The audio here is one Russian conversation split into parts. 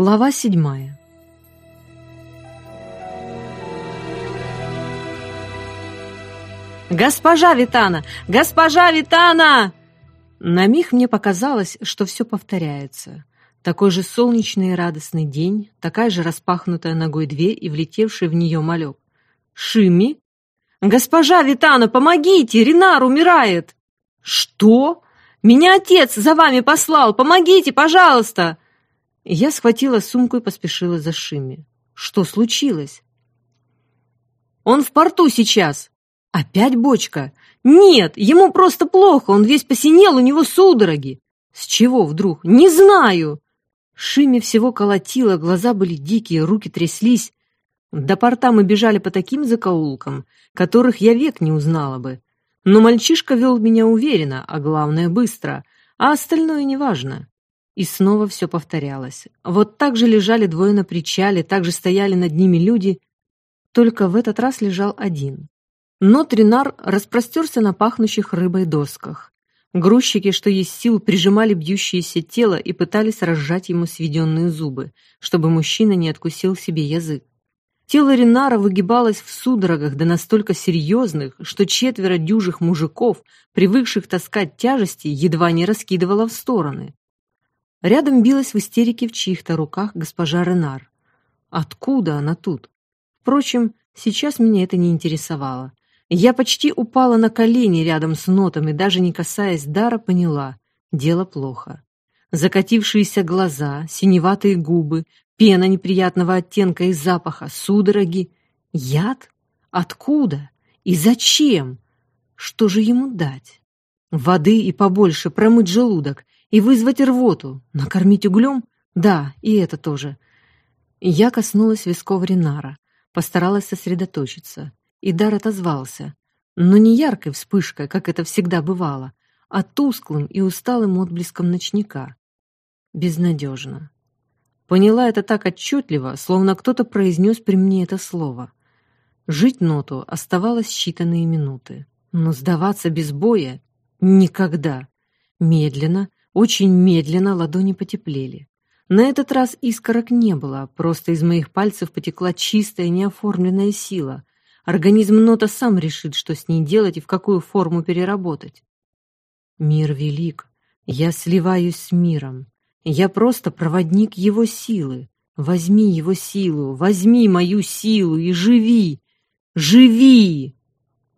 Глава седьмая «Госпожа Витана! Госпожа Витана!» На миг мне показалось, что все повторяется. Такой же солнечный и радостный день, такая же распахнутая ногой дверь и влетевший в нее малек. «Шими?» «Госпожа Витана, помогите! Ренар умирает!» «Что? Меня отец за вами послал! Помогите, пожалуйста!» Я схватила сумку и поспешила за Шими. Что случилось? «Он в порту сейчас!» «Опять бочка?» «Нет, ему просто плохо, он весь посинел, у него судороги!» «С чего вдруг? Не знаю!» Шими всего колотило, глаза были дикие, руки тряслись. До порта мы бежали по таким закоулкам, которых я век не узнала бы. Но мальчишка вел меня уверенно, а главное быстро, а остальное неважно. И снова все повторялось. Вот так же лежали двое на причале, так же стояли над ними люди, только в этот раз лежал один. Но Тринар распростерся на пахнущих рыбой досках. Грузчики, что есть сил, прижимали бьющееся тело и пытались разжать ему сведенные зубы, чтобы мужчина не откусил себе язык. Тело Ринара выгибалось в судорогах, да настолько серьезных, что четверо дюжих мужиков, привыкших таскать тяжести, едва не раскидывало в стороны. Рядом билась в истерике в чьих-то руках госпожа Ренар. Откуда она тут? Впрочем, сейчас меня это не интересовало. Я почти упала на колени рядом с нотом и, даже не касаясь дара, поняла — дело плохо. Закатившиеся глаза, синеватые губы, пена неприятного оттенка и запаха, судороги. Яд? Откуда? И зачем? Что же ему дать? Воды и побольше, промыть желудок, и вызвать рвоту, накормить углем? Да, и это тоже. Я коснулась висков Ринара, постаралась сосредоточиться. И дар отозвался, но не яркой вспышкой, как это всегда бывало, а тусклым и усталым отблеском ночника. Безнадежно. Поняла это так отчетливо, словно кто-то произнес при мне это слово. Жить ноту оставалось считанные минуты, но сдаваться без боя — никогда. Медленно, очень медленно ладони потеплели. На этот раз искорок не было, просто из моих пальцев потекла чистая неоформленная сила. Организм нота сам решит, что с ней делать и в какую форму переработать. Мир велик. Я сливаюсь с миром. Я просто проводник его силы. Возьми его силу, возьми мою силу и живи! Живи!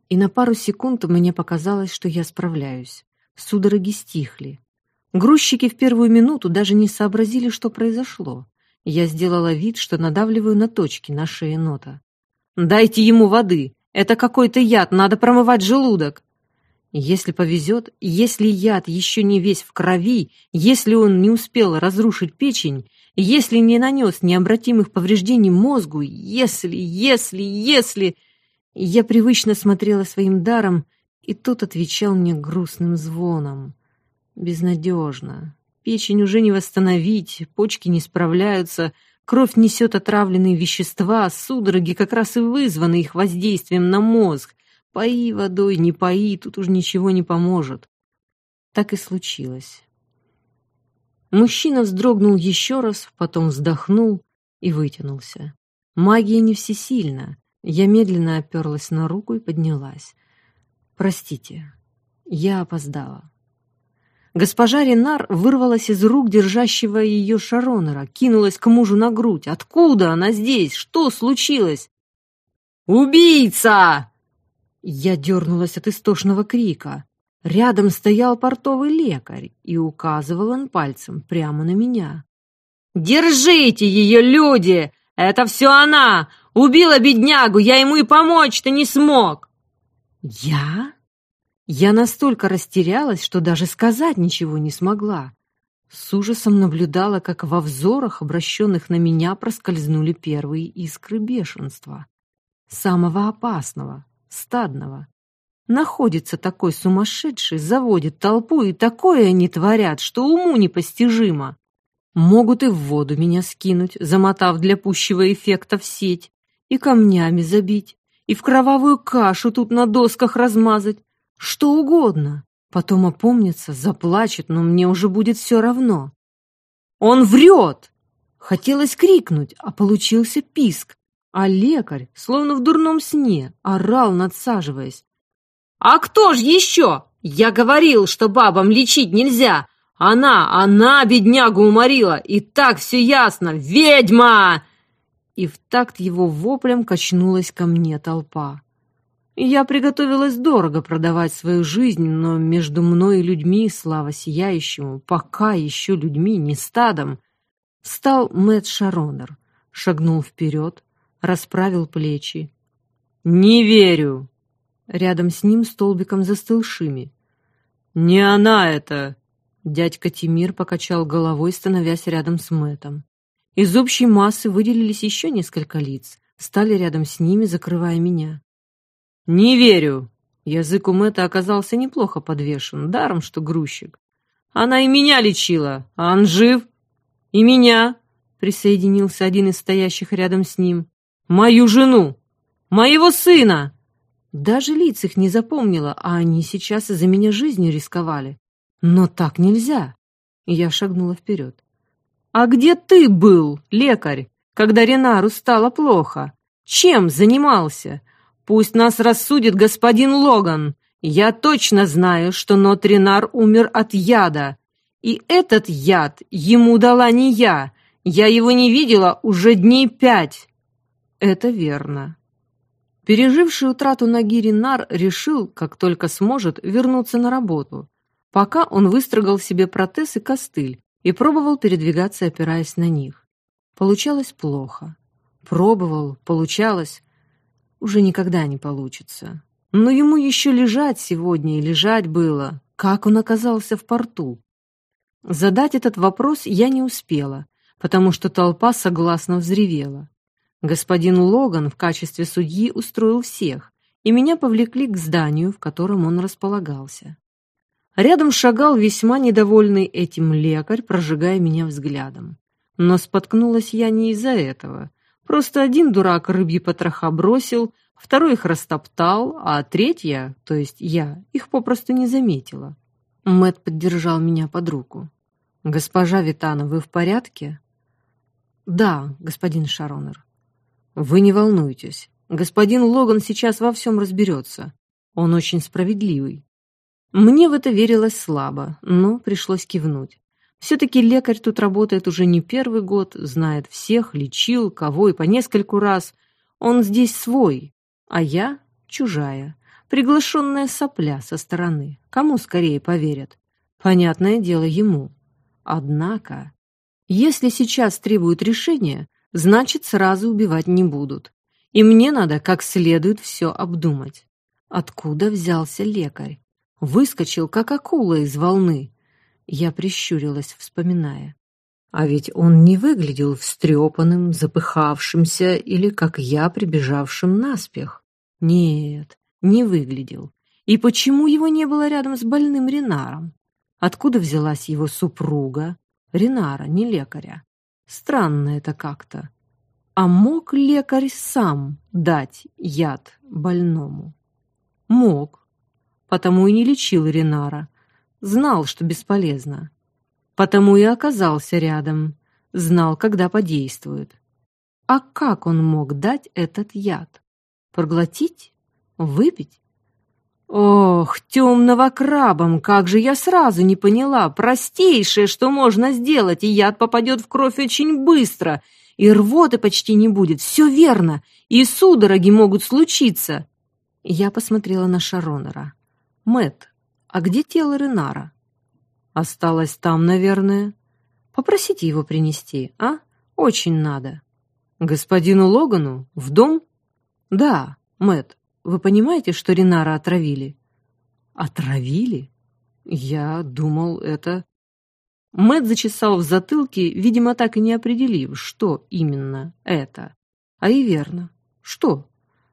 И на пару секунд мне показалось, что я справляюсь. Судороги стихли. Грузчики в первую минуту даже не сообразили, что произошло. Я сделала вид, что надавливаю на точки на шее нота. «Дайте ему воды! Это какой-то яд, надо промывать желудок!» Если повезет, если яд еще не весь в крови, если он не успел разрушить печень, если не нанес необратимых повреждений мозгу, если, если, если... Я привычно смотрела своим даром, и тот отвечал мне грустным звоном. Безнадежно. Печень уже не восстановить, почки не справляются, кровь несет отравленные вещества, судороги как раз и вызваны их воздействием на мозг. Пои водой, не пои, тут уж ничего не поможет. Так и случилось. Мужчина вздрогнул еще раз, потом вздохнул и вытянулся. Магия не всесильна. Я медленно оперлась на руку и поднялась. «Простите, я опоздала». Госпожа Ренар вырвалась из рук держащего ее Шаронера, кинулась к мужу на грудь. «Откуда она здесь? Что случилось?» «Убийца!» Я дернулась от истошного крика. Рядом стоял портовый лекарь, и указывал он пальцем прямо на меня. «Держите ее, люди! Это все она! Убила беднягу, я ему и помочь-то не смог!» «Я?» Я настолько растерялась, что даже сказать ничего не смогла. С ужасом наблюдала, как во взорах, обращенных на меня, проскользнули первые искры бешенства. Самого опасного, стадного. Находится такой сумасшедший, заводит толпу, и такое они творят, что уму непостижимо. Могут и в воду меня скинуть, замотав для пущего эффекта в сеть, и камнями забить, и в кровавую кашу тут на досках размазать, что угодно. Потом опомнится, заплачет, но мне уже будет все равно. Он врет! Хотелось крикнуть, а получился писк. А лекарь, словно в дурном сне, орал, надсаживаясь. «А кто ж еще? Я говорил, что бабам лечить нельзя! Она, она беднягу уморила, и так все ясно! Ведьма!» И в такт его воплем качнулась ко мне толпа. Я приготовилась дорого продавать свою жизнь, но между мной и людьми, слава сияющему, пока еще людьми, не стадом, стал Мэтт Шаронер, шагнул вперед, расправил плечи. «Не верю!» Рядом с ним столбиком застыл Шими. «Не она это!» Дядька Тимир покачал головой, становясь рядом с Мэтом. Из общей массы выделились еще несколько лиц, стали рядом с ними, закрывая меня. «Не верю!» Язык у Мэтта оказался неплохо подвешен, даром, что грузчик. «Она и меня лечила, а он жив!» «И меня!» — присоединился один из стоящих рядом с ним. «Мою жену! Моего сына!» Даже лиц их не запомнила, а они сейчас из-за меня жизнью рисковали. Но так нельзя. Я шагнула вперед. «А где ты был, лекарь, когда Ренару стало плохо? Чем занимался? Пусть нас рассудит господин Логан. Я точно знаю, что Нотринар умер от яда, и этот яд ему дала не я. Я его не видела уже дней пять. Это верно. Переживший утрату ноги Ринар решил, как только сможет, вернуться на работу. Пока он выстрогал себе протез и костыль и пробовал передвигаться, опираясь на них. Получалось плохо. Пробовал, получалось. Уже никогда не получится. Но ему еще лежать сегодня и лежать было. Как он оказался в порту? Задать этот вопрос я не успела, потому что толпа согласно взревела. Господин Логан в качестве судьи устроил всех, и меня повлекли к зданию, в котором он располагался. Рядом шагал весьма недовольный этим лекарь, прожигая меня взглядом. Но споткнулась я не из-за этого. Просто один дурак рыбьи потроха бросил, второй их растоптал, а третья, то есть я, их попросту не заметила. Мэт поддержал меня под руку. «Госпожа Витана, вы в порядке?» «Да, господин Шаронер». «Вы не волнуйтесь. Господин Логан сейчас во всем разберется. Он очень справедливый». Мне в это верилось слабо, но пришлось кивнуть. Все-таки лекарь тут работает уже не первый год, знает всех, лечил, кого и по нескольку раз. Он здесь свой, а я чужая приглашенная сопля со стороны. Кому скорее поверят? Понятное дело ему. Однако, если сейчас требуют решения, значит, сразу убивать не будут. И мне надо как следует все обдумать. Откуда взялся лекарь? Выскочил, как акула из волны. Я прищурилась, вспоминая. А ведь он не выглядел встрепанным, запыхавшимся или, как я, прибежавшим наспех. Нет, не выглядел. И почему его не было рядом с больным Ренаром? Откуда взялась его супруга? Ренара, не лекаря. Странно это как-то. А мог лекарь сам дать яд больному? Мог. Потому и не лечил Ренара. Знал, что бесполезно. Потому и оказался рядом. Знал, когда подействует. А как он мог дать этот яд? Проглотить? Выпить? Ох, темного крабом, как же я сразу не поняла. Простейшее, что можно сделать, и яд попадет в кровь очень быстро, и рвоты почти не будет. Все верно, и судороги могут случиться. Я посмотрела на Шаронера. Мэт, а где тело Ренара? Осталось там, наверное. Попросите его принести, а? Очень надо. Господину Логану? В дом? Да, Мэт. Вы понимаете, что Ринара отравили?» «Отравили? Я думал, это...» Мэт зачесал в затылке, видимо, так и не определив, что именно это. А и верно. Что?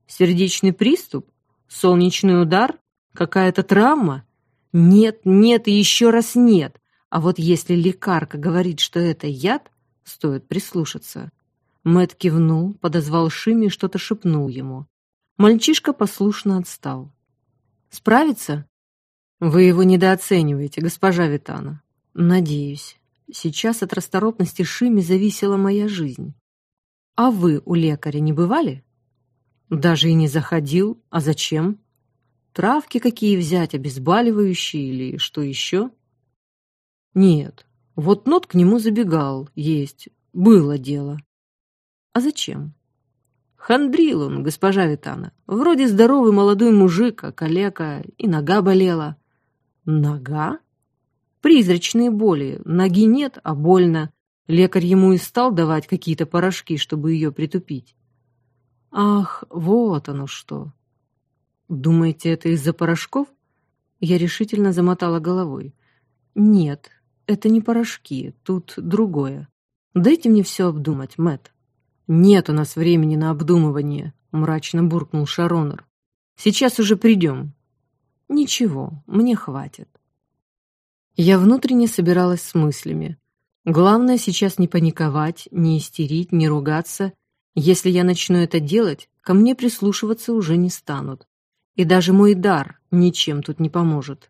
Сердечный приступ? Солнечный удар? Какая-то травма? Нет, нет и еще раз нет. А вот если лекарка говорит, что это яд, стоит прислушаться. Мэт кивнул, подозвал Шими и что-то шепнул ему. Мальчишка послушно отстал. «Справится?» «Вы его недооцениваете, госпожа Витана». «Надеюсь». Сейчас от расторопности Шими зависела моя жизнь. А вы у лекаря не бывали? Даже и не заходил. А зачем? Травки какие взять, обезболивающие или что еще? Нет. Вот нот к нему забегал, есть. Было дело. А зачем? Хандрил он, госпожа Витана. Вроде здоровый молодой мужик, а калека, и нога болела. Нога? Призрачные боли. Ноги нет, а больно. Лекарь ему и стал давать какие-то порошки, чтобы ее притупить. Ах, вот оно что. Думаете, это из-за порошков? Я решительно замотала головой. Нет, это не порошки, тут другое. Дайте мне все обдумать, Мэт. Нет у нас времени на обдумывание, мрачно буркнул Шаронер. Сейчас уже придем. Ничего, мне хватит. Я внутренне собиралась с мыслями. Главное сейчас не паниковать, не истерить, не ругаться. Если я начну это делать, ко мне прислушиваться уже не станут. И даже мой дар ничем тут не поможет.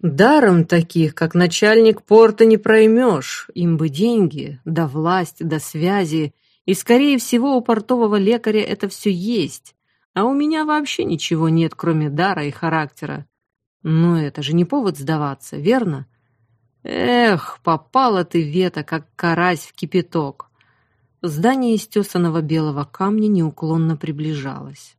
Даром таких, как начальник порта, не проймешь. Им бы деньги, да власть, да связи. И, скорее всего, у портового лекаря это все есть. А у меня вообще ничего нет, кроме дара и характера. Но это же не повод сдаваться, верно? Эх, попала ты, Вета, как карась в кипяток. Здание из тесаного белого камня неуклонно приближалось.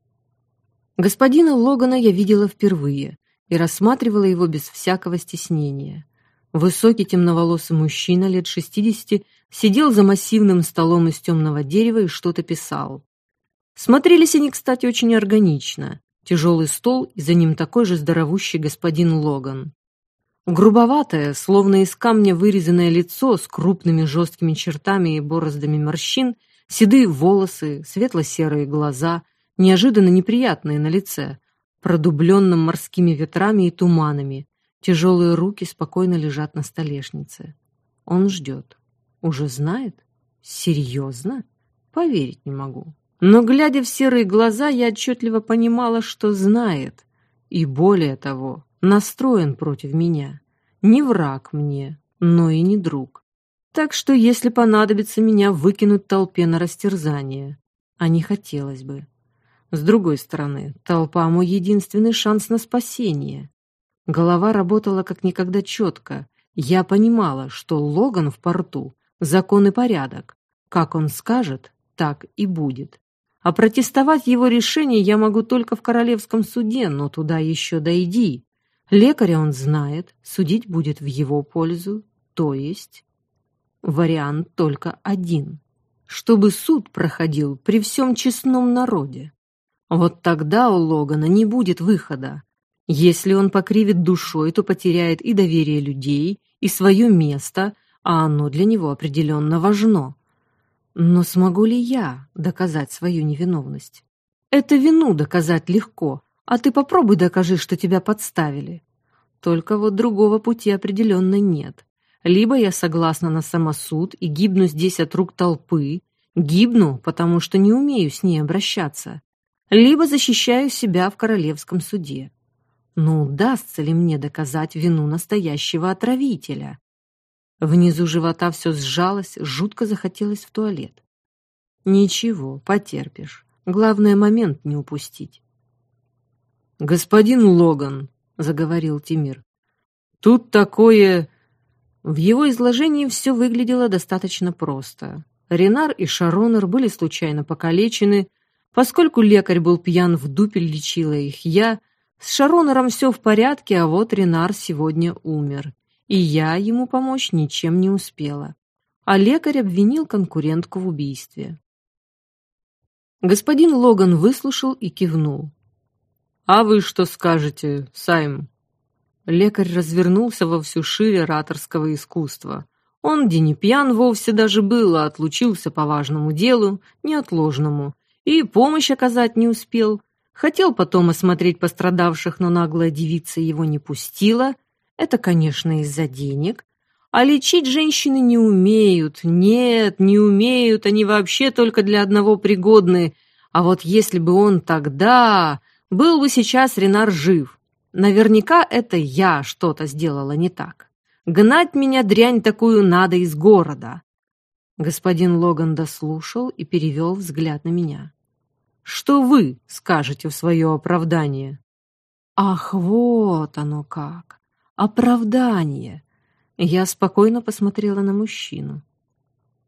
Господина Логана я видела впервые и рассматривала его без всякого стеснения. Высокий темноволосый мужчина лет шестидесяти сидел за массивным столом из темного дерева и что-то писал. Смотрелись они, кстати, очень органично. Тяжелый стол и за ним такой же здоровущий господин Логан. Грубоватое, словно из камня вырезанное лицо с крупными жесткими чертами и бороздами морщин, седые волосы, светло-серые глаза, неожиданно неприятные на лице, продубленным морскими ветрами и туманами, тяжелые руки спокойно лежат на столешнице. Он ждет. Уже знает? Серьезно? Поверить не могу. Но, глядя в серые глаза, я отчетливо понимала, что знает. И более того, настроен против меня. Не враг мне, но и не друг. Так что, если понадобится меня выкинуть толпе на растерзание, а не хотелось бы. С другой стороны, толпа — мой единственный шанс на спасение. Голова работала как никогда четко. Я понимала, что Логан в порту — закон и порядок. Как он скажет, так и будет. А протестовать его решение я могу только в королевском суде, но туда еще дойди. Лекаря он знает, судить будет в его пользу, то есть вариант только один, чтобы суд проходил при всем честном народе. Вот тогда у Логана не будет выхода. Если он покривит душой, то потеряет и доверие людей, и свое место, а оно для него определенно важно. Но смогу ли я доказать свою невиновность? Это вину доказать легко, а ты попробуй докажи, что тебя подставили. Только вот другого пути определенно нет. Либо я согласна на самосуд и гибну здесь от рук толпы, гибну, потому что не умею с ней обращаться, либо защищаю себя в королевском суде. Но удастся ли мне доказать вину настоящего отравителя? Внизу живота все сжалось, жутко захотелось в туалет. Ничего, потерпишь. Главное, момент не упустить. «Господин Логан», — заговорил Тимир, — «тут такое...» В его изложении все выглядело достаточно просто. Ренар и Шаронер были случайно покалечены, поскольку лекарь был пьян в дупель, лечила их я. С Шаронером все в порядке, а вот Ренар сегодня умер, и я ему помочь ничем не успела. А лекарь обвинил конкурентку в убийстве. Господин Логан выслушал и кивнул. «А вы что скажете, Сайм?» Лекарь развернулся во всю шире ораторского искусства. Он где не пьян вовсе даже был, а отлучился по важному делу, неотложному, и помощь оказать не успел. Хотел потом осмотреть пострадавших, но наглая девица его не пустила. Это, конечно, из-за денег. А лечить женщины не умеют. Нет, не умеют, они вообще только для одного пригодны. А вот если бы он тогда... Был бы сейчас Ренар жив. Наверняка это я что-то сделала не так. Гнать меня, дрянь такую, надо из города. Господин Логан дослушал и перевел взгляд на меня. Что вы скажете в свое оправдание? Ах, вот оно как! Оправдание! Я спокойно посмотрела на мужчину.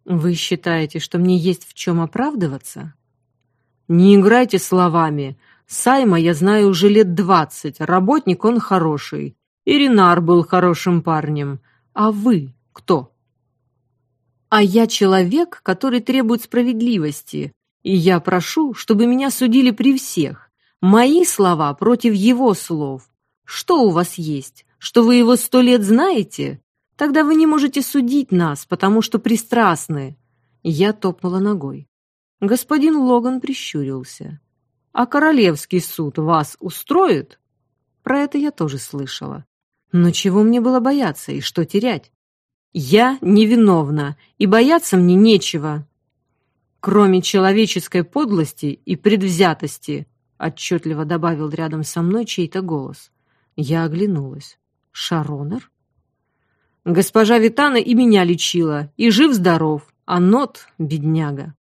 Вы считаете, что мне есть в чем оправдываться? Не играйте словами. Сайма я знаю уже лет двадцать, работник он хороший. И Ренар был хорошим парнем. А вы кто? А я человек, который требует справедливости, и я прошу, чтобы меня судили при всех. Мои слова против его слов. Что у вас есть? Что вы его сто лет знаете? Тогда вы не можете судить нас, потому что пристрастны. Я топнула ногой. Господин Логан прищурился. А королевский суд вас устроит? Про это я тоже слышала. Но чего мне было бояться и что терять? Я невиновна, и бояться мне нечего. Кроме человеческой подлости и предвзятости, отчетливо добавил рядом со мной чей-то голос. Я оглянулась. Шаронер? Госпожа Витана и меня лечила, и жив-здоров, а Нот — бедняга.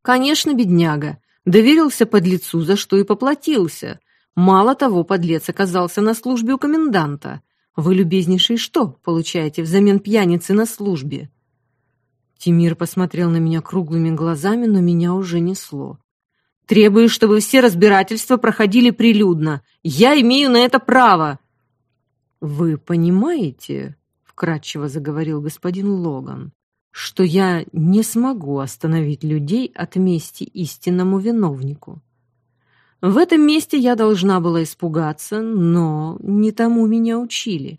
Конечно, бедняга. Доверился подлецу, за что и поплатился. Мало того, подлец оказался на службе у коменданта. Вы, любезнейший, что получаете взамен пьяницы на службе?» Тимир посмотрел на меня круглыми глазами, но меня уже несло. «Требую, чтобы все разбирательства проходили прилюдно. Я имею на это право!» «Вы понимаете, — вкратчиво заговорил господин Логан, — что я не смогу остановить людей от мести истинному виновнику?» В этом месте я должна была испугаться, но не тому меня учили.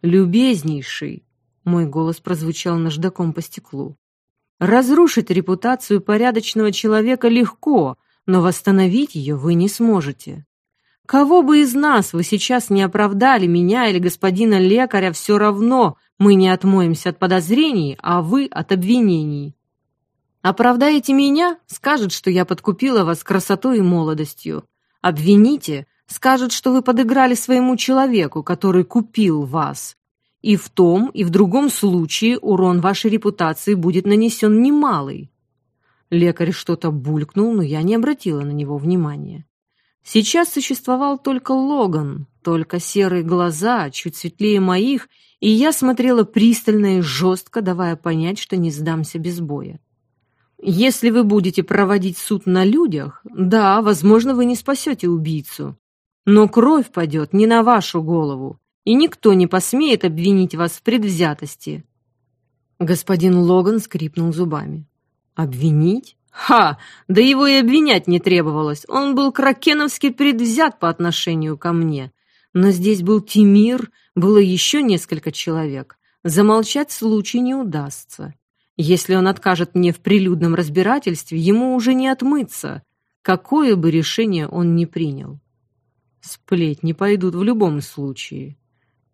«Любезнейший!» — мой голос прозвучал наждаком по стеклу. «Разрушить репутацию порядочного человека легко, но восстановить ее вы не сможете. Кого бы из нас вы сейчас не оправдали, меня или господина лекаря, все равно мы не отмоемся от подозрений, а вы от обвинений. Оправдаете меня, скажет, что я подкупила вас красотой и молодостью. Обвините, скажет, что вы подыграли своему человеку, который купил вас. И в том, и в другом случае урон вашей репутации будет нанесен немалый. Лекарь что-то булькнул, но я не обратила на него внимания. Сейчас существовал только Логан, только серые глаза, чуть светлее моих, и я смотрела пристально и жестко, давая понять, что не сдамся без боя. Если вы будете проводить суд на людях, да, возможно, вы не спасете убийцу. Но кровь падет не на вашу голову, и никто не посмеет обвинить вас в предвзятости. Господин Логан скрипнул зубами. Обвинить? Ха! Да его и обвинять не требовалось. Он был кракеновски предвзят по отношению ко мне. Но здесь был Тимир, было еще несколько человек. Замолчать случай не удастся. Если он откажет мне в прилюдном разбирательстве, ему уже не отмыться, какое бы решение он ни принял. Сплетни пойдут в любом случае.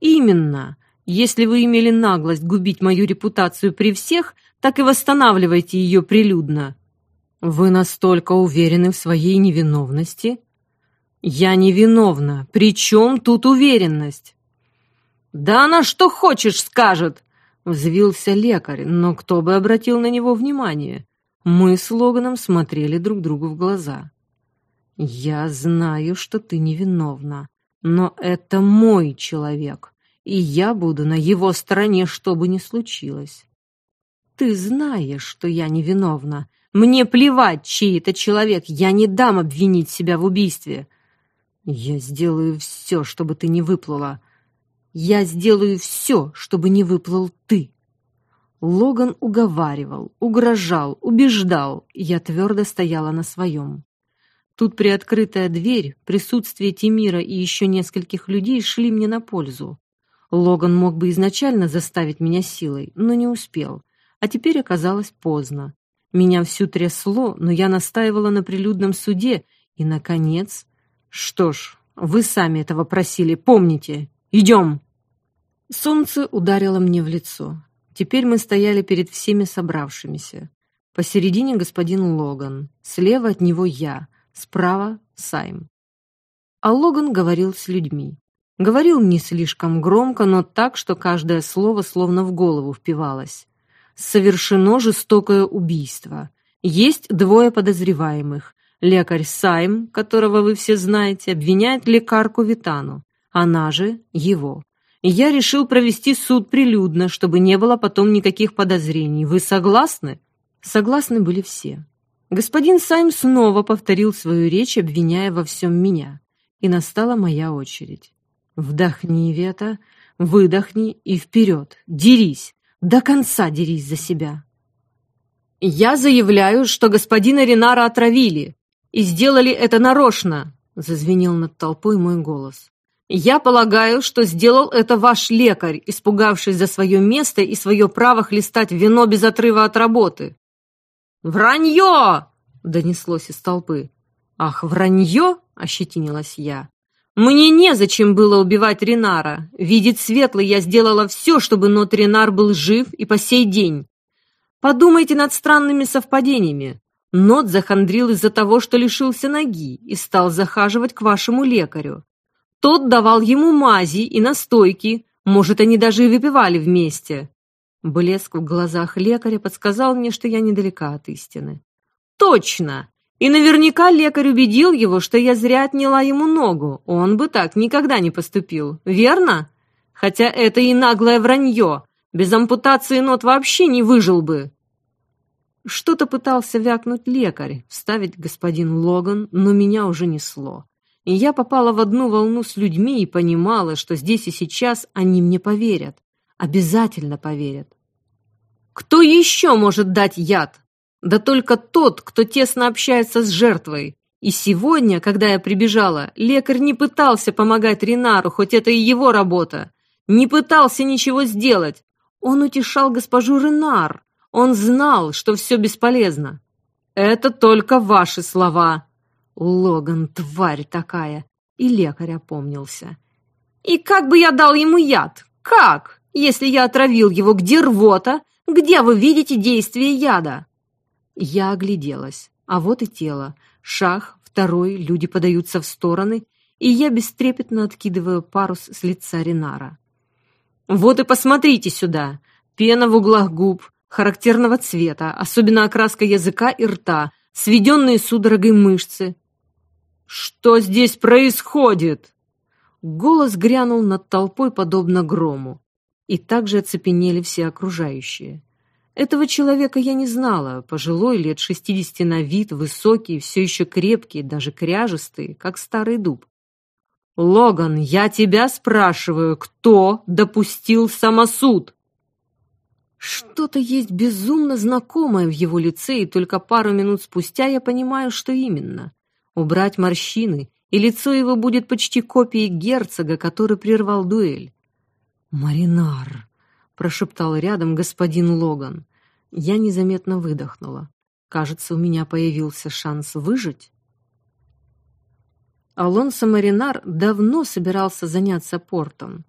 Именно. Если вы имели наглость губить мою репутацию при всех, так и восстанавливайте ее прилюдно. Вы настолько уверены в своей невиновности? Я невиновна. При чем тут уверенность? Да она что хочешь скажет, Взвился лекарь, но кто бы обратил на него внимание? Мы с Логаном смотрели друг другу в глаза. «Я знаю, что ты невиновна, но это мой человек, и я буду на его стороне, что бы ни случилось». «Ты знаешь, что я невиновна. Мне плевать, чей это человек, я не дам обвинить себя в убийстве». «Я сделаю все, чтобы ты не выплыла. Я сделаю все, чтобы не выплыл ты. Логан уговаривал, угрожал, убеждал, я твердо стояла на своем. Тут приоткрытая дверь, присутствие Тимира и еще нескольких людей шли мне на пользу. Логан мог бы изначально заставить меня силой, но не успел. А теперь оказалось поздно. Меня всю трясло, но я настаивала на прилюдном суде, и, наконец... Что ж, вы сами этого просили, помните, Идем!» Солнце ударило мне в лицо. Теперь мы стояли перед всеми собравшимися. Посередине господин Логан, слева от него я, справа Сайм. А Логан говорил с людьми. Говорил не слишком громко, но так, что каждое слово словно в голову впивалось. Совершено жестокое убийство. Есть двое подозреваемых. Лекарь Сайм, которого вы все знаете, обвиняет лекарку Витану, она же его. я решил провести суд прилюдно, чтобы не было потом никаких подозрений. Вы согласны? Согласны были все. Господин Сайм снова повторил свою речь, обвиняя во всем меня. И настала моя очередь. Вдохни, Вета, выдохни и вперед. Дерись. До конца дерись за себя. Я заявляю, что господина Ренара отравили. И сделали это нарочно, зазвенел над толпой мой голос. Я полагаю, что сделал это ваш лекарь, испугавшись за свое место и свое право хлестать вино без отрыва от работы. «Вранье!» — донеслось из толпы. «Ах, вранье!» — ощетинилась я. «Мне незачем было убивать Ренара. Видит светлый, я сделала все, чтобы Нот Ренар был жив и по сей день. Подумайте над странными совпадениями. Нот захандрил из-за того, что лишился ноги и стал захаживать к вашему лекарю. Тот давал ему мази и настойки, может, они даже и выпивали вместе. Блеск в глазах лекаря подсказал мне, что я недалека от истины. Точно! И наверняка лекарь убедил его, что я зря отняла ему ногу. Он бы так никогда не поступил, верно? Хотя это и наглое вранье. Без ампутации нот вообще не выжил бы. Что-то пытался вякнуть лекарь, вставить господин Логан, но меня уже несло. И я попала в одну волну с людьми и понимала, что здесь и сейчас они мне поверят. Обязательно поверят. Кто еще может дать яд? Да только тот, кто тесно общается с жертвой. И сегодня, когда я прибежала, лекарь не пытался помогать Ринару, хоть это и его работа. Не пытался ничего сделать. Он утешал госпожу Ренар, он знал, что все бесполезно. Это только ваши слова. Логан, тварь такая. И лекарь опомнился. И как бы я дал ему яд? Как? Если я отравил его, где рвота? Где вы видите действие яда? Я огляделась. А вот и тело. Шаг, второй, люди подаются в стороны, и я бестрепетно откидываю парус с лица Ренара. Вот и посмотрите сюда. Пена в углах губ, характерного цвета, особенно окраска языка и рта, сведенные судорогой мышцы. «Что здесь происходит?» Голос грянул над толпой, подобно грому. И также оцепенели все окружающие. Этого человека я не знала, пожилой, лет шестидесяти на вид, высокий, все еще крепкий, даже кряжестый, как старый дуб. «Логан, я тебя спрашиваю, кто допустил самосуд?» Что-то есть безумно знакомое в его лице, и только пару минут спустя я понимаю, что именно. Убрать морщины, и лицо его будет почти копией герцога, который прервал дуэль. «Маринар!» — прошептал рядом господин Логан. Я незаметно выдохнула. Кажется, у меня появился шанс выжить. Алонсо Маринар давно собирался заняться портом.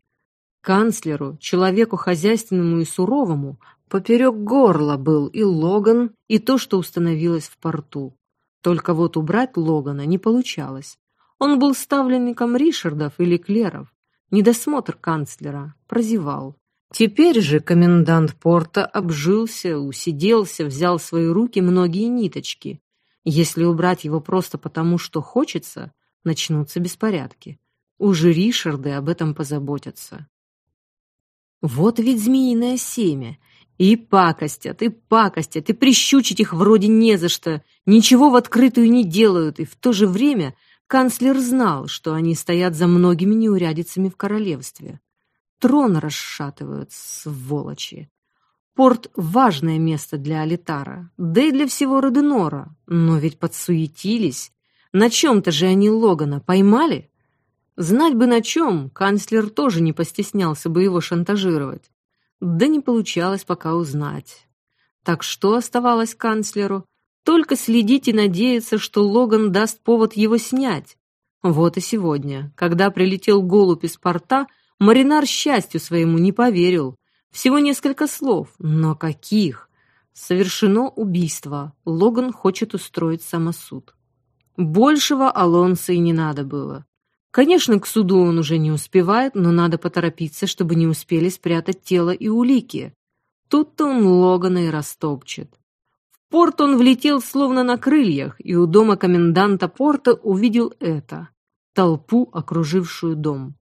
Канцлеру, человеку хозяйственному и суровому, поперек горла был и Логан, и то, что установилось в порту. Только вот убрать Логана не получалось. Он был ставленником Ришардов или Клеров. Недосмотр канцлера, прозевал. Теперь же комендант порта обжился, усиделся, взял в свои руки многие ниточки. Если убрать его просто потому, что хочется, начнутся беспорядки. Уже Ришарды об этом позаботятся. Вот ведь змеиное семя. И пакостят, и пакостят, и прищучить их вроде не за что. Ничего в открытую не делают, и в то же время канцлер знал, что они стоят за многими неурядицами в королевстве. Трон расшатывают, сволочи. Порт — важное место для Алитара, да и для всего Роденора. Но ведь подсуетились. На чем-то же они Логана поймали? Знать бы на чем, канцлер тоже не постеснялся бы его шантажировать. Да не получалось пока узнать. Так что оставалось канцлеру? Только следить и надеяться, что Логан даст повод его снять. Вот и сегодня, когда прилетел голубь из порта, Маринар счастью своему не поверил. Всего несколько слов, но каких? Совершено убийство. Логан хочет устроить самосуд. Большего Алонсо и не надо было. Конечно, к суду он уже не успевает, но надо поторопиться, чтобы не успели спрятать тело и улики. Тут-то он Логана и растопчет. Порт он влетел словно на крыльях, и у дома коменданта порта увидел это — толпу, окружившую дом.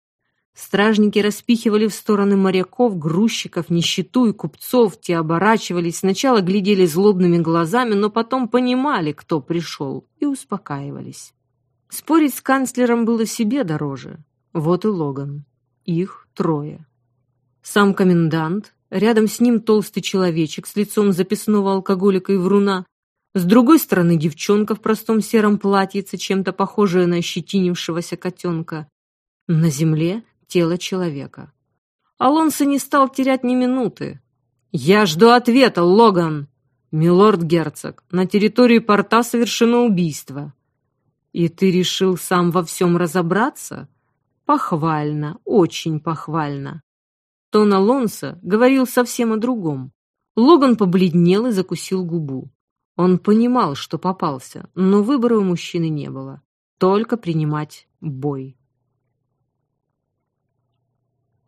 Стражники распихивали в стороны моряков, грузчиков, нищету и купцов, те оборачивались, сначала глядели злобными глазами, но потом понимали, кто пришел, и успокаивались. Спорить с канцлером было себе дороже. Вот и Логан. Их трое. Сам комендант, рядом с ним толстый человечек с лицом записного алкоголика и вруна, с другой стороны девчонка в простом сером платьице, чем-то похожая на ощетинившегося котенка. На земле тело человека. Алонсо не стал терять ни минуты. «Я жду ответа, Логан!» «Милорд-герцог, на территории порта совершено убийство. «И ты решил сам во всем разобраться?» «Похвально, очень похвально». Тон Алонсо говорил совсем о другом. Логан побледнел и закусил губу. Он понимал, что попался, но выбора у мужчины не было. Только принимать бой.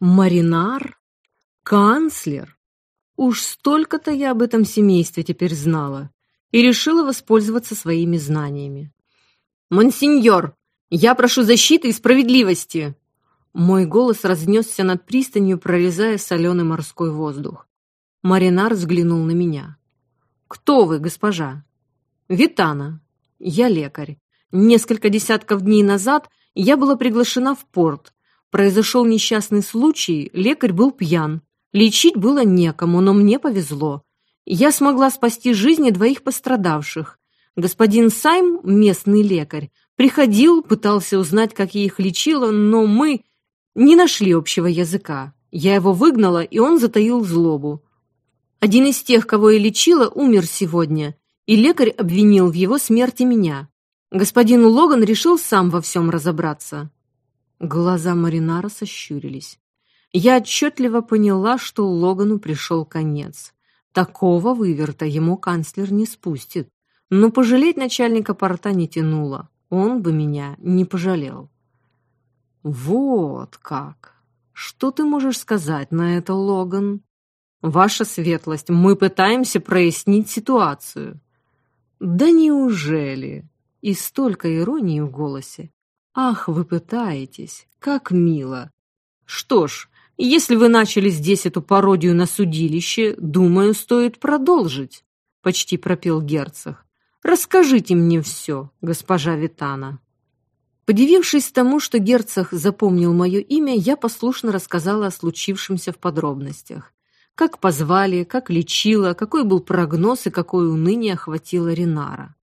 Маринар? Канцлер? Уж столько-то я об этом семействе теперь знала и решила воспользоваться своими знаниями. «Монсеньор, я прошу защиты и справедливости!» Мой голос разнесся над пристанью, прорезая соленый морской воздух. Маринар взглянул на меня. «Кто вы, госпожа?» «Витана. Я лекарь. Несколько десятков дней назад я была приглашена в порт. Произошел несчастный случай, лекарь был пьян. Лечить было некому, но мне повезло. Я смогла спасти жизни двоих пострадавших. Господин Сайм, местный лекарь, приходил, пытался узнать, как я их лечила, но мы не нашли общего языка. Я его выгнала, и он затаил злобу. Один из тех, кого я лечила, умер сегодня, и лекарь обвинил в его смерти меня. Господин Логан решил сам во всем разобраться. Глаза Маринара сощурились. Я отчетливо поняла, что Логану пришел конец. Такого выверта ему канцлер не спустит. Но пожалеть начальника порта не тянуло. Он бы меня не пожалел. Вот как. Что ты можешь сказать на это, Логан? Ваша светлость, мы пытаемся прояснить ситуацию. Да неужели? И столько иронии в голосе. Ах, вы пытаетесь. Как мило. Что ж, если вы начали здесь эту пародию на судилище, думаю, стоит продолжить, почти пропел герцог. Расскажите мне все, госпожа Витана». Подивившись тому, что герцог запомнил мое имя, я послушно рассказала о случившемся в подробностях. Как позвали, как лечила, какой был прогноз и какое уныние охватило Ринара.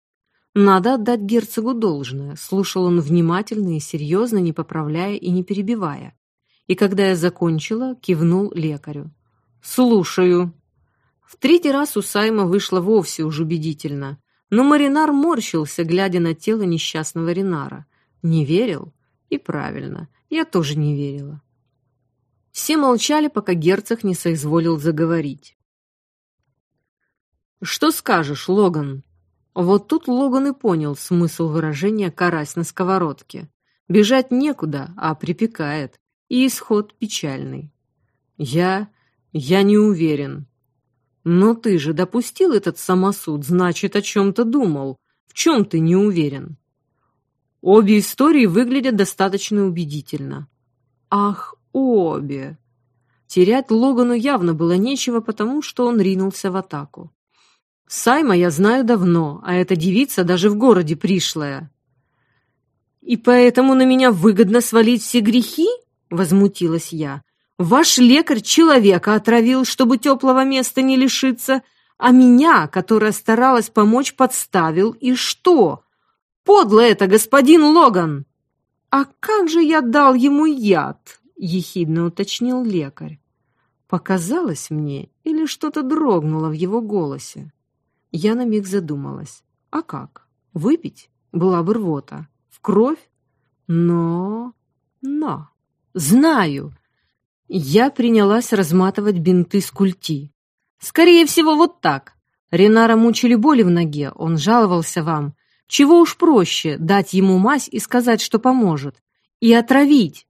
Надо отдать герцогу должное, слушал он внимательно и серьезно, не поправляя и не перебивая. И когда я закончила, кивнул лекарю. «Слушаю». В третий раз у Сайма вышло вовсе уж убедительно. Но Маринар морщился, глядя на тело несчастного Ринара. Не верил? И правильно, я тоже не верила. Все молчали, пока герцог не соизволил заговорить. «Что скажешь, Логан?» Вот тут Логан и понял смысл выражения «карась на сковородке». Бежать некуда, а припекает, и исход печальный. «Я... я не уверен», но ты же допустил этот самосуд, значит, о чем-то думал. В чем ты не уверен? Обе истории выглядят достаточно убедительно. Ах, обе! Терять Логану явно было нечего, потому что он ринулся в атаку. Сайма я знаю давно, а эта девица даже в городе пришлая. И поэтому на меня выгодно свалить все грехи? Возмутилась я. Ваш лекарь человека отравил, чтобы теплого места не лишиться, а меня, которая старалась помочь, подставил. И что? Подло это, господин Логан!» «А как же я дал ему яд?» — ехидно уточнил лекарь. Показалось мне, или что-то дрогнуло в его голосе. Я на миг задумалась. А как? Выпить? Была бы рвота. В кровь? Но... но... Знаю! Я принялась разматывать бинты с культи. «Скорее всего, вот так. Ренара мучили боли в ноге, он жаловался вам. Чего уж проще, дать ему мазь и сказать, что поможет. и отравить.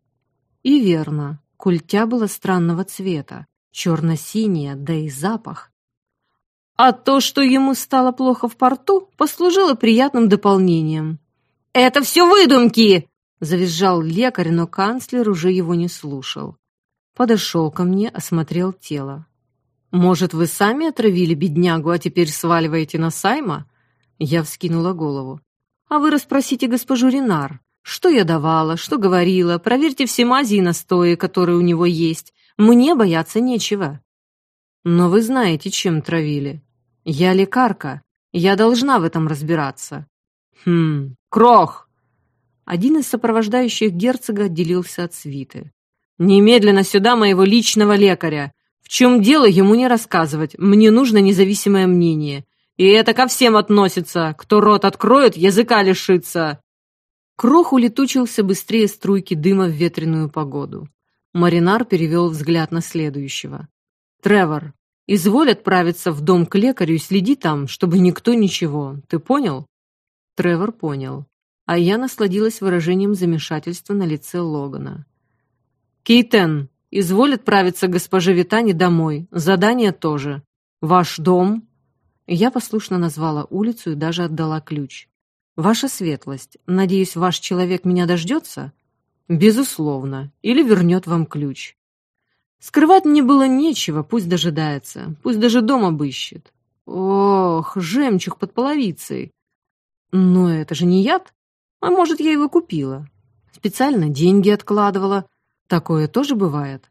И верно, культя была странного цвета, черно-синяя, да и запах. А то, что ему стало плохо в порту, послужило приятным дополнением. «Это все выдумки!» — завизжал лекарь, но канцлер уже его не слушал. Подошел ко мне, осмотрел тело. «Может, вы сами отравили беднягу, а теперь сваливаете на Сайма?» Я вскинула голову. «А вы расспросите госпожу Ренар. Что я давала, что говорила, проверьте все мази и настои, которые у него есть. Мне бояться нечего». «Но вы знаете, чем травили. Я лекарка. Я должна в этом разбираться». «Хм, крох!» Один из сопровождающих герцога отделился от свиты. «Немедленно сюда моего личного лекаря. В чем дело, ему не рассказывать. Мне нужно независимое мнение. И это ко всем относится. Кто рот откроет, языка лишится. Крох улетучился быстрее струйки дыма в ветреную погоду. Маринар перевел взгляд на следующего. «Тревор, изволь отправиться в дом к лекарю и следи там, чтобы никто ничего. Ты понял?» Тревор понял, а я насладилась выражением замешательства на лице Логана. «Кейтен, Изволит отправиться госпоже Витани домой. Задание тоже. Ваш дом?» Я послушно назвала улицу и даже отдала ключ. «Ваша светлость, надеюсь, ваш человек меня дождется?» «Безусловно. Или вернет вам ключ». Скрывать мне было нечего, пусть дожидается, пусть даже дом обыщет. Ох, жемчуг под половицей. Но это же не яд. А может, я его купила? Специально деньги откладывала, Такое тоже бывает.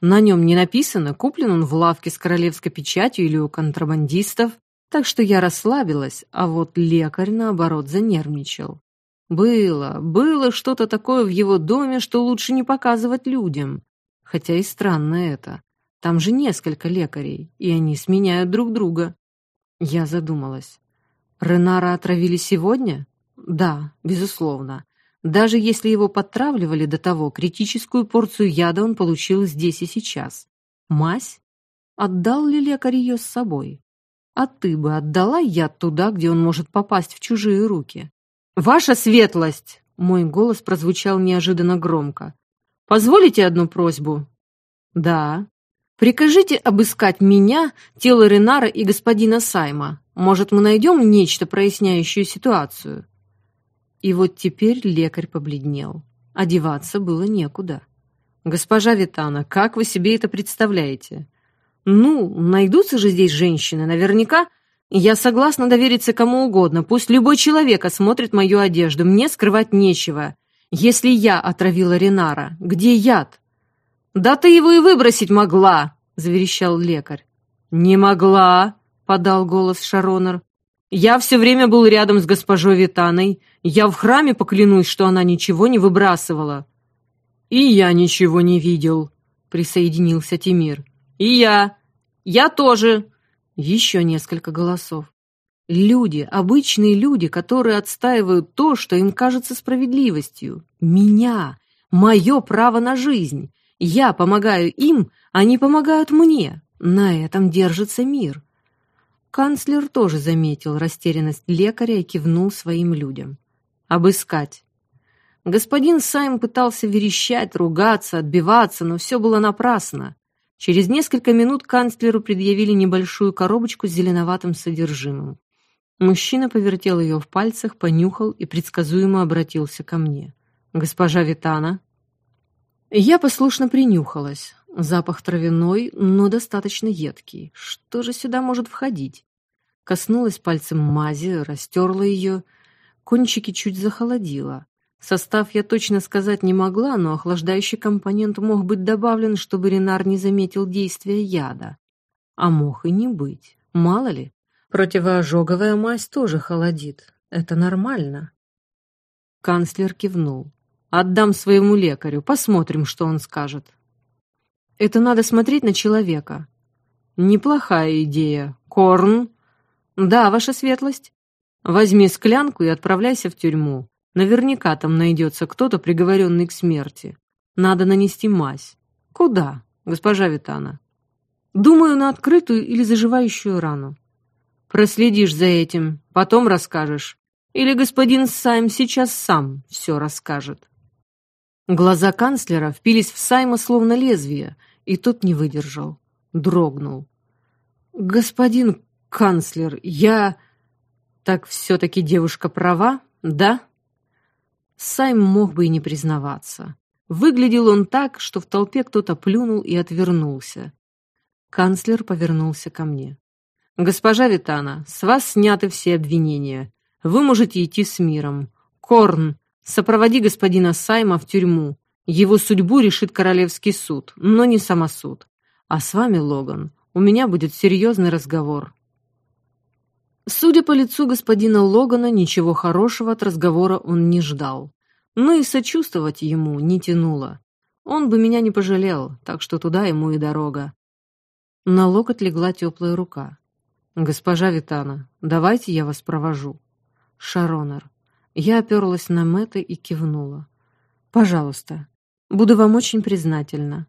На нем не написано, куплен он в лавке с королевской печатью или у контрабандистов, так что я расслабилась, а вот лекарь, наоборот, занервничал. Было, было что-то такое в его доме, что лучше не показывать людям. Хотя и странно это. Там же несколько лекарей, и они сменяют друг друга. Я задумалась. Ренара отравили сегодня? Да, безусловно. Даже если его подтравливали до того, критическую порцию яда он получил здесь и сейчас. Мась? Отдал ли лекарь ее с собой? А ты бы отдала яд туда, где он может попасть в чужие руки? «Ваша светлость!» — мой голос прозвучал неожиданно громко. «Позволите одну просьбу?» «Да». «Прикажите обыскать меня, тело Ренара и господина Сайма. Может, мы найдем нечто, проясняющее ситуацию?» И вот теперь лекарь побледнел. Одеваться было некуда. «Госпожа Витана, как вы себе это представляете?» «Ну, найдутся же здесь женщины, наверняка. Я согласна довериться кому угодно. Пусть любой человек осмотрит мою одежду. Мне скрывать нечего. Если я отравила Ренара, где яд?» «Да ты его и выбросить могла!» — заверещал лекарь. «Не могла!» — подал голос Шаронер. Я все время был рядом с госпожой Витаной. Я в храме поклянусь, что она ничего не выбрасывала. И я ничего не видел, присоединился Тимир. И я. Я тоже. Еще несколько голосов. Люди, обычные люди, которые отстаивают то, что им кажется справедливостью. Меня. Мое право на жизнь. Я помогаю им, они помогают мне. На этом держится мир. Канцлер тоже заметил растерянность лекаря и кивнул своим людям. «Обыскать». Господин Сайм пытался верещать, ругаться, отбиваться, но все было напрасно. Через несколько минут канцлеру предъявили небольшую коробочку с зеленоватым содержимым. Мужчина повертел ее в пальцах, понюхал и предсказуемо обратился ко мне. «Госпожа Витана?» Я послушно принюхалась. Запах травяной, но достаточно едкий. Что же сюда может входить? Коснулась пальцем мази, растерла ее. Кончики чуть захолодило. Состав я точно сказать не могла, но охлаждающий компонент мог быть добавлен, чтобы Ренар не заметил действия яда. А мог и не быть. Мало ли. Противоожоговая мазь тоже холодит. Это нормально. Канцлер кивнул. «Отдам своему лекарю, посмотрим, что он скажет». Это надо смотреть на человека. Неплохая идея. Корн? Да, ваша светлость. Возьми склянку и отправляйся в тюрьму. Наверняка там найдется кто-то, приговоренный к смерти. Надо нанести мазь. Куда, госпожа Витана? Думаю, на открытую или заживающую рану. Проследишь за этим, потом расскажешь. Или господин Сайм сейчас сам все расскажет. Глаза канцлера впились в Сайма словно лезвие, и тот не выдержал, дрогнул. «Господин канцлер, я...» «Так все-таки девушка права, да?» Сайм мог бы и не признаваться. Выглядел он так, что в толпе кто-то плюнул и отвернулся. Канцлер повернулся ко мне. «Госпожа Витана, с вас сняты все обвинения. Вы можете идти с миром. Корн, сопроводи господина Сайма в тюрьму. Его судьбу решит Королевский суд, но не самосуд. А с вами, Логан, у меня будет серьезный разговор». Судя по лицу господина Логана, ничего хорошего от разговора он не ждал. Но и сочувствовать ему не тянуло. Он бы меня не пожалел, так что туда ему и дорога. На локоть легла теплая рука. «Госпожа Витана, давайте я вас провожу». «Шаронер». Я оперлась на Мэтта и кивнула. «Пожалуйста, буду вам очень признательна».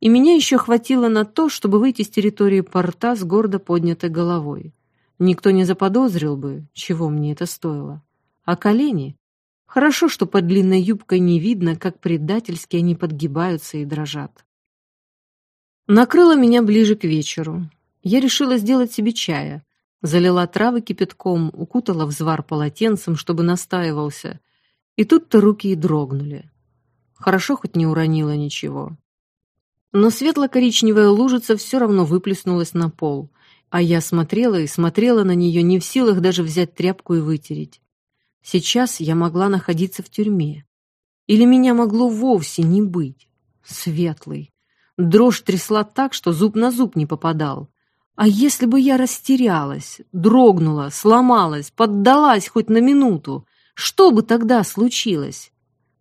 И меня еще хватило на то, чтобы выйти с территории порта с гордо поднятой головой. Никто не заподозрил бы, чего мне это стоило. А колени? Хорошо, что под длинной юбкой не видно, как предательски они подгибаются и дрожат. Накрыло меня ближе к вечеру. Я решила сделать себе чая. Залила травы кипятком, укутала взвар полотенцем, чтобы настаивался. И тут-то руки и дрогнули. Хорошо хоть не уронила ничего. Но светло-коричневая лужица все равно выплеснулась на пол, а я смотрела и смотрела на нее, не в силах даже взять тряпку и вытереть. Сейчас я могла находиться в тюрьме. Или меня могло вовсе не быть. Светлый. Дрожь трясла так, что зуб на зуб не попадал. А если бы я растерялась, дрогнула, сломалась, поддалась хоть на минуту, что бы тогда случилось?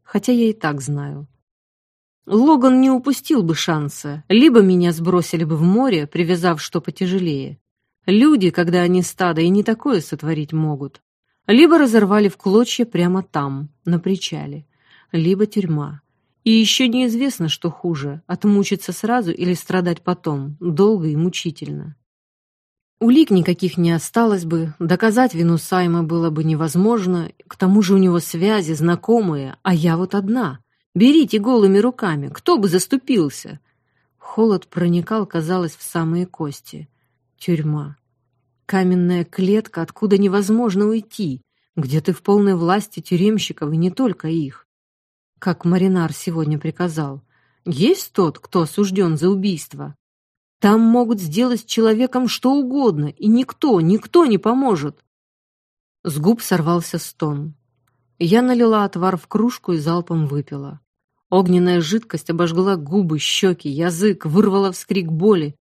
Хотя я и так знаю. Логан не упустил бы шанса. Либо меня сбросили бы в море, привязав что потяжелее. Люди, когда они стадо, и не такое сотворить могут. Либо разорвали в клочья прямо там, на причале. Либо тюрьма. И еще неизвестно, что хуже, отмучиться сразу или страдать потом, долго и мучительно. Улик никаких не осталось бы, доказать вину Сайма было бы невозможно, к тому же у него связи, знакомые, а я вот одна — Берите голыми руками, кто бы заступился? Холод проникал, казалось, в самые кости. Тюрьма. Каменная клетка, откуда невозможно уйти, где ты в полной власти тюремщиков и не только их. Как Маринар сегодня приказал. Есть тот, кто осужден за убийство. Там могут сделать с человеком что угодно, и никто, никто не поможет. С губ сорвался стон. Я налила отвар в кружку и залпом выпила. Огненная жидкость обожгла губы, щеки, язык, вырвала вскрик боли.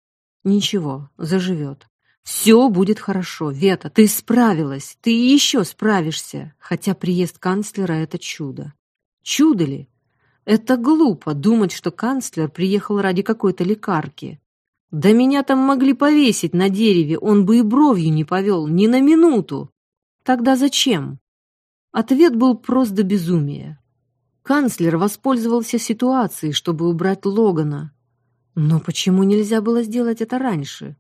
Ничего, заживет. Все будет хорошо, Вета, ты справилась, ты еще справишься, хотя приезд канцлера — это чудо. Чудо ли? Это глупо думать, что канцлер приехал ради какой-то лекарки. Да меня там могли повесить на дереве, он бы и бровью не повел, ни на минуту. Тогда зачем? Ответ был просто безумие. Канцлер воспользовался ситуацией, чтобы убрать Логана. Но почему нельзя было сделать это раньше?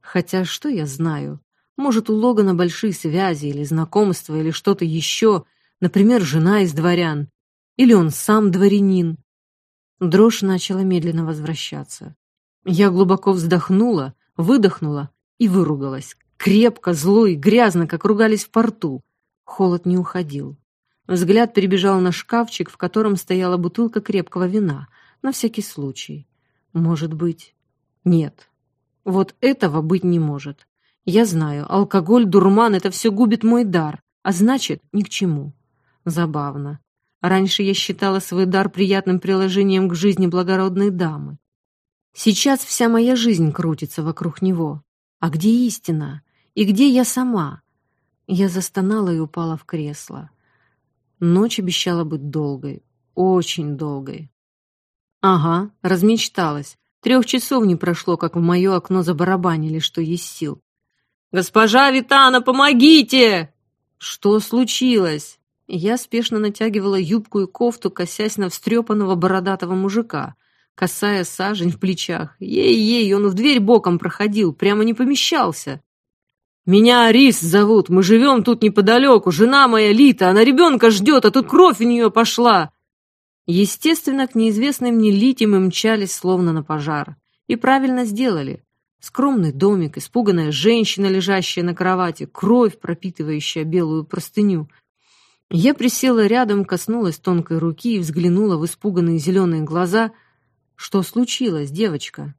Хотя что я знаю? Может, у Логана большие связи или знакомства, или что-то еще, например, жена из дворян. Или он сам дворянин. Дрожь начала медленно возвращаться. Я глубоко вздохнула, выдохнула и выругалась. Крепко, зло и грязно, как ругались в порту. Холод не уходил. Взгляд перебежал на шкафчик, в котором стояла бутылка крепкого вина, на всякий случай. Может быть... Нет. Вот этого быть не может. Я знаю, алкоголь, дурман — это все губит мой дар, а значит, ни к чему. Забавно. Раньше я считала свой дар приятным приложением к жизни благородной дамы. Сейчас вся моя жизнь крутится вокруг него. А где истина? И где я сама? Я застонала и упала в кресло. Ночь обещала быть долгой, очень долгой. Ага, размечталась. Трех часов не прошло, как в мое окно забарабанили, что есть сил. «Госпожа Витана, помогите!» «Что случилось?» Я спешно натягивала юбку и кофту, косясь на встрепанного бородатого мужика, касая сажень в плечах. Ей-ей, он в дверь боком проходил, прямо не помещался. «Меня Арис зовут, мы живем тут неподалеку, жена моя Лита, она ребенка ждет, а тут кровь у нее пошла!» Естественно, к неизвестной мне Лите мы мчались словно на пожар. И правильно сделали. Скромный домик, испуганная женщина, лежащая на кровати, кровь, пропитывающая белую простыню. Я присела рядом, коснулась тонкой руки и взглянула в испуганные зеленые глаза. Что случилось, девочка?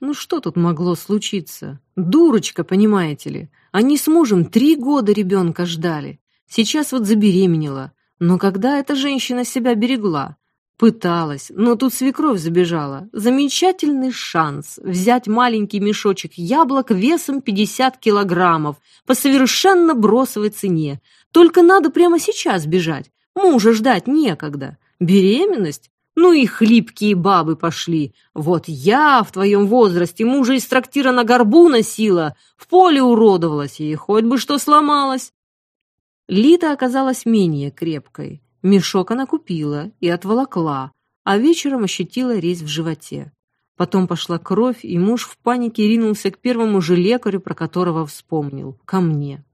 Ну что тут могло случиться? Дурочка, понимаете ли. Они с мужем три года ребенка ждали. Сейчас вот забеременела. Но когда эта женщина себя берегла? Пыталась, но тут свекровь забежала. Замечательный шанс взять маленький мешочек яблок весом 50 килограммов по совершенно бросовой цене. Только надо прямо сейчас бежать. Мужа ждать некогда. Беременность? Ну и хлипкие бабы пошли. Вот я в твоем возрасте мужа из трактира на горбу носила, в поле уродовалась, и хоть бы что сломалось. Лита оказалась менее крепкой. Мешок она купила и отволокла, а вечером ощутила резь в животе. Потом пошла кровь, и муж в панике ринулся к первому же лекарю, про которого вспомнил, ко мне.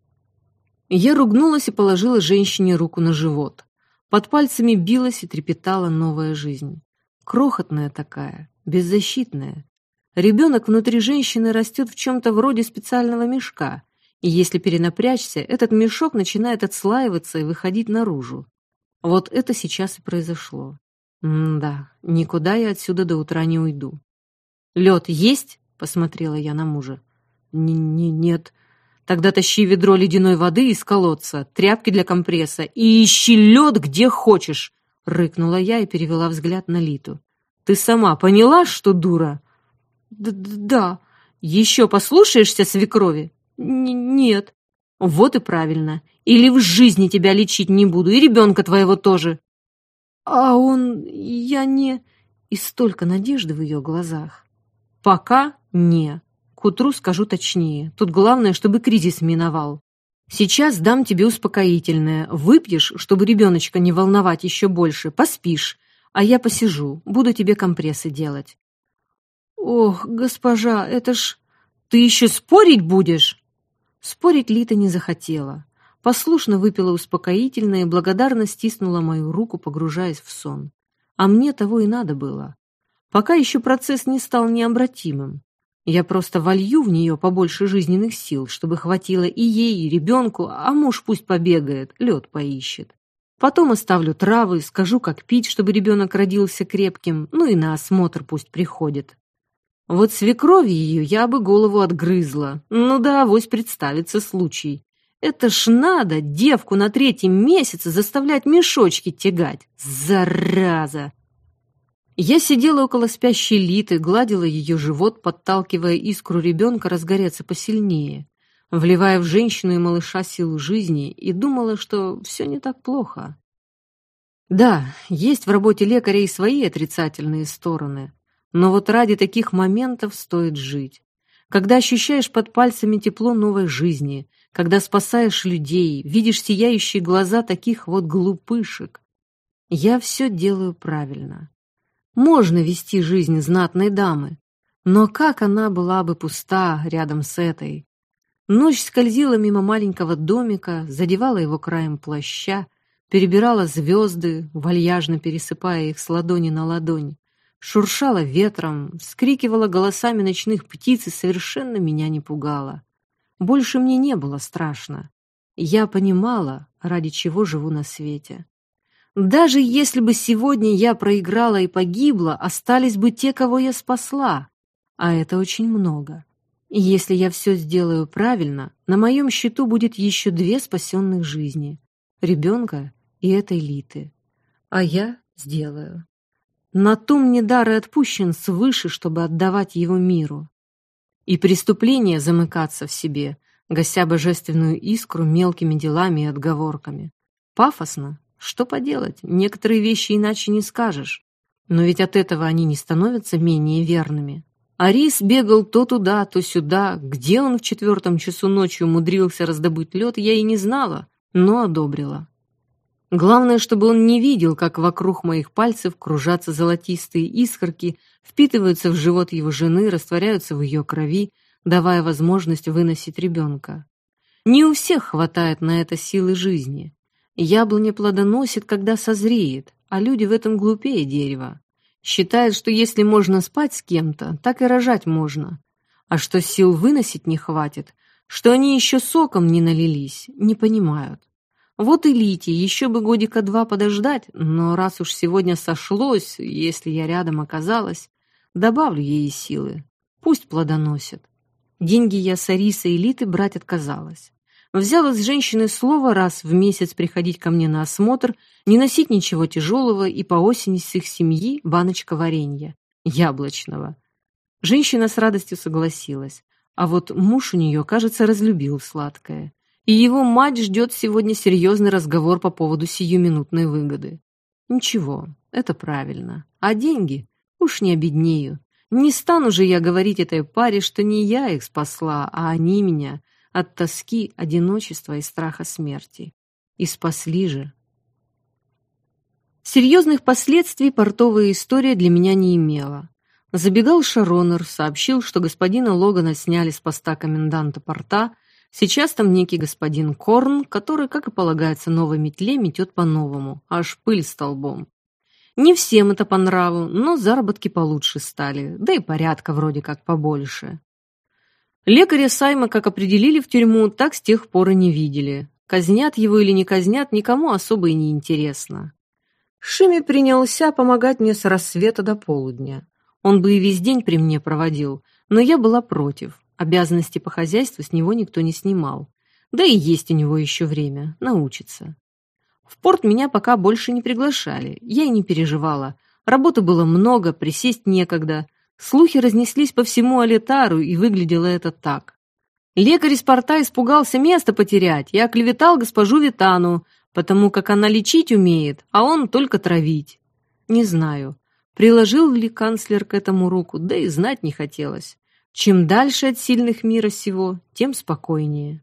Я ругнулась и положила женщине руку на живот. Под пальцами билась и трепетала новая жизнь. Крохотная такая, беззащитная. Ребенок внутри женщины растет в чем-то вроде специального мешка, и если перенапрячься, этот мешок начинает отслаиваться и выходить наружу. Вот это сейчас и произошло. М-да, никуда я отсюда до утра не уйду. «Лед есть?» — посмотрела я на мужа. Н -н «Нет», Тогда тащи ведро ледяной воды из колодца, тряпки для компресса и ищи лед где хочешь!» — рыкнула я и перевела взгляд на Литу. «Ты сама поняла, что дура?» «Да». «Еще послушаешься свекрови?» Н «Нет». «Вот и правильно. Или в жизни тебя лечить не буду, и ребенка твоего тоже». «А он... я не...» И столько надежды в ее глазах. «Пока не», к утру скажу точнее. Тут главное, чтобы кризис миновал. Сейчас дам тебе успокоительное. Выпьешь, чтобы ребеночка не волновать еще больше, поспишь. А я посижу, буду тебе компрессы делать. Ох, госпожа, это ж... Ты еще спорить будешь? Спорить Лита не захотела. Послушно выпила успокоительное и благодарно стиснула мою руку, погружаясь в сон. А мне того и надо было. Пока еще процесс не стал необратимым. Я просто волью в нее побольше жизненных сил, чтобы хватило и ей, и ребенку, а муж пусть побегает, лед поищет. Потом оставлю травы, скажу, как пить, чтобы ребенок родился крепким, ну и на осмотр пусть приходит. Вот свекрови ее я бы голову отгрызла. Ну да, авось представится случай. Это ж надо девку на третьем месяце заставлять мешочки тягать. Зараза! Я сидела около спящей Литы, гладила ее живот, подталкивая искру ребенка разгореться посильнее, вливая в женщину и малыша силу жизни, и думала, что все не так плохо. Да, есть в работе лекаря и свои отрицательные стороны, но вот ради таких моментов стоит жить. Когда ощущаешь под пальцами тепло новой жизни, когда спасаешь людей, видишь сияющие глаза таких вот глупышек, я все делаю правильно. Можно вести жизнь знатной дамы, но как она была бы пуста рядом с этой? Ночь скользила мимо маленького домика, задевала его краем плаща, перебирала звезды, вальяжно пересыпая их с ладони на ладонь, шуршала ветром, вскрикивала голосами ночных птиц и совершенно меня не пугала. Больше мне не было страшно. Я понимала, ради чего живу на свете. Даже если бы сегодня я проиграла и погибла, остались бы те, кого я спасла. А это очень много. И если я все сделаю правильно, на моем счету будет еще две спасенных жизни. Ребенка и этой Литы. А я сделаю. На то мне дар и отпущен свыше, чтобы отдавать его миру. И преступление замыкаться в себе, гася божественную искру мелкими делами и отговорками. Пафосно, что поделать, некоторые вещи иначе не скажешь. Но ведь от этого они не становятся менее верными. Арис бегал то туда, то сюда. Где он в четвертом часу ночи умудрился раздобыть лед, я и не знала, но одобрила. Главное, чтобы он не видел, как вокруг моих пальцев кружатся золотистые искорки, впитываются в живот его жены, растворяются в ее крови, давая возможность выносить ребенка. Не у всех хватает на это силы жизни. Яблоня плодоносит, когда созреет, а люди в этом глупее дерева. Считают, что если можно спать с кем-то, так и рожать можно. А что сил выносить не хватит, что они еще соком не налились, не понимают. Вот и Лите, еще бы годика два подождать, но раз уж сегодня сошлось, если я рядом оказалась, добавлю ей силы. Пусть плодоносит. Деньги я с Арисой и Литы брать отказалась. Взяла с женщины слово раз в месяц приходить ко мне на осмотр, не носить ничего тяжелого и по осени с их семьи баночка варенья, яблочного. Женщина с радостью согласилась, а вот муж у нее, кажется, разлюбил сладкое. И его мать ждет сегодня серьезный разговор по поводу сиюминутной выгоды. Ничего, это правильно. А деньги? Уж не обеднею. Не стану же я говорить этой паре, что не я их спасла, а они меня — от тоски, одиночества и страха смерти. И спасли же. Серьезных последствий портовая история для меня не имела. Забегал Шаронер, сообщил, что господина Логана сняли с поста коменданта порта, сейчас там некий господин Корн, который, как и полагается новой метле, метет по-новому, аж пыль столбом. Не всем это по нраву, но заработки получше стали, да и порядка вроде как побольше. Лекаря Сайма как определили в тюрьму, так с тех пор и не видели. Казнят его или не казнят, никому особо и не интересно. Шими принялся помогать мне с рассвета до полудня. Он бы и весь день при мне проводил, но я была против. Обязанности по хозяйству с него никто не снимал. Да и есть у него еще время, научится. В порт меня пока больше не приглашали, я и не переживала. Работы было много, присесть некогда — Слухи разнеслись по всему Алитару, и выглядело это так. Лекарь из порта испугался место потерять и оклеветал госпожу Витану, потому как она лечить умеет, а он только травить. Не знаю, приложил ли канцлер к этому руку, да и знать не хотелось. Чем дальше от сильных мира сего, тем спокойнее.